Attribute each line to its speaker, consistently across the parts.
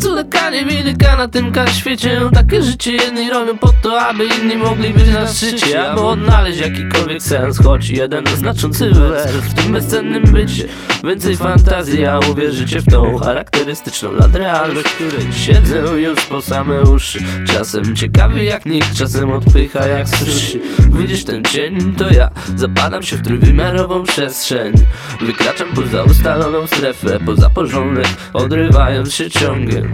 Speaker 1: Cudaka nie widyka na tym świecie. Takie życie jedni robią po to, aby inni mogli być na szczycie Aby odnaleźć jakikolwiek sens, choć jeden znaczący wers W tym bezcennym bycie. Więcej fantazji, a uwierzycie w tą charakterystyczną nadrealność Której siedzę już po same uszy. Czasem ciekawy jak nikt, czasem odpycha jak sushi. Widzisz ten cień, to ja Zapadam się w trójwymiarową przestrzeń. Wykraczam poza ustaloną strefę Poza porządek, odrywając się ciągiem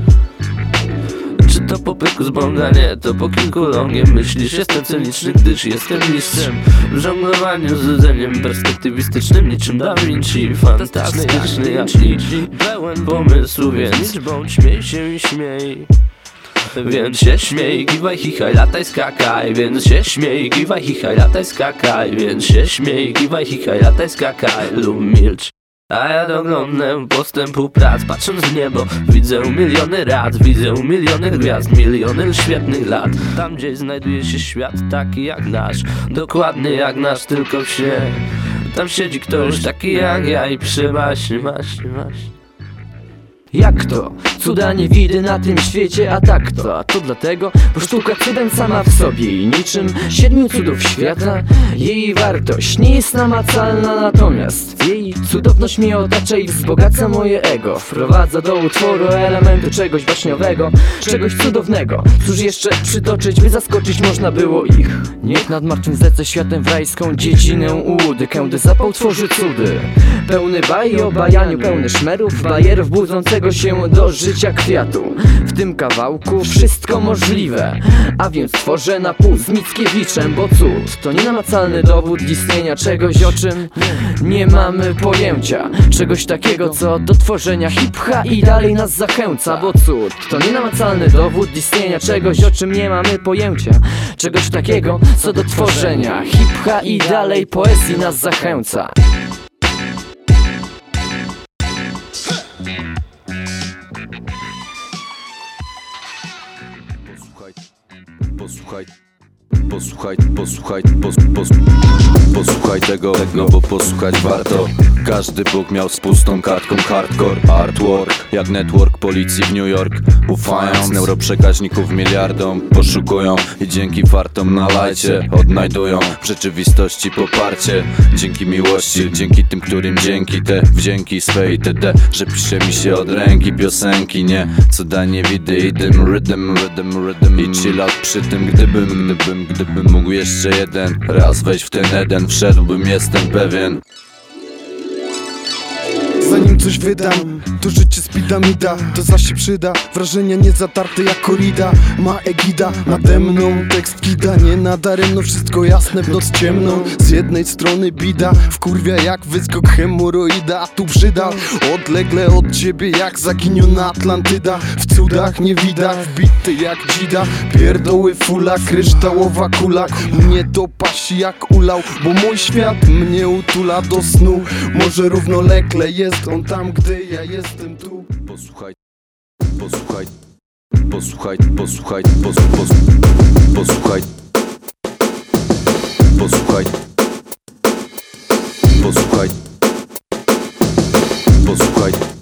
Speaker 1: czy to po pyku z bonga? Nie, to po kilku longiem. Myślisz, jestem cyniczny, gdyż jestem mistrzem. W żonglowaniu z rdzeniem perspektywistycznym Niczym Da Vinci, fantastyczny jak nic Pełen pomysłu, więc bądź śmiej się i śmiej. Więc się śmiej, kiwaj, chichaj, lataj, skakaj. Więc się śmiej, kiwaj, chichaj, lataj, skakaj. Więc się śmiej, kiwaj, chichaj, lataj, skakaj. Lub milcz a ja doglądam postępu prac Patrząc w niebo. Widzę miliony rad Widzę miliony gwiazd, miliony świetnych lat. Tam gdzieś znajduje się świat taki jak nasz Dokładny jak nasz, tylko w śnie. Tam siedzi ktoś taki jak ja i przymaśni, maśni, maśni
Speaker 2: jak to? Cuda nie widy na tym świecie, a tak to A to dlatego, bo sztuka cudem sama w sobie I niczym siedmiu cudów świata. Jej wartość nie jest namacalna Natomiast jej cudowność mnie otacza i wzbogaca moje ego. Wprowadza do utworu elementu czegoś baśniowego Czegoś cudownego. Cóż jeszcze przytoczyć, by zaskoczyć można było ich? Niech nad martwym zlecę światem w rajską dziedzinę ułudy Kędy zapał tworzy cudy. Pełny baj i obajaniu, pełny szmerów Bajerów budzącego się do życia kwiatu. W tym kawałku wszystko możliwe. A więc tworzę na pół z Mickiewiczem Bo cud to nienamacalny dowód istnienia czegoś o czym nie mamy pojęcia. Czegoś takiego co do tworzenia hip-ha i dalej nas zachęca Bo cud to nienamacalny dowód istnienia czegoś o czym nie mamy pojęcia. Czegoś takiego co do tworzenia hip-ha i dalej poezji nas zachęca
Speaker 3: Posłuchaj, posłuchaj, posłuchaj, pos, pos, posłuchaj tego, no bo posłuchać warto. Każdy Bóg miał z pustą kartką hardcore Artwork, jak network policji w New York. Ufają z neuroprzekaźników miliardom Poszukują i dzięki fartom na lajcie Odnajdują w rzeczywistości poparcie. Dzięki miłości, dzięki tym, którym dzięki te wdzięki swe itd Że pisze mi się od ręki piosenki, nie? Co da nie widy i dym, rhythm, rhythm, rhythm I chill out przy tym, gdybym, gdybym, gdybym mógł jeszcze jeden Raz wejść w ten Eden, wszedłbym, jestem pewien
Speaker 4: Zanim coś wydam, to życie spidamida To zaś się przyda, wrażenia niezatarte jak korida Ma egida, nade mną tekst kida Nie nadaremno, wszystko jasne w noc ciemną. Z jednej strony bida, wkurwia jak wyskok hemoroida A tu brzyda, odlegle od ciebie jak zaginiona Atlantyda. W cudach nie widać, wbity jak dzida. Pierdoły fula, kryształowa kula. Mnie to pasi jak ulał, bo mój świat mnie utula do snu. Może równolegle jest jest on tam, gdy ja jestem tu.
Speaker 3: Posłuchaj, posłuchaj, posłuchaj, posłuchaj, pos, pos, posłuchaj. Posłuchaj Posłuchaj. Posłuchaj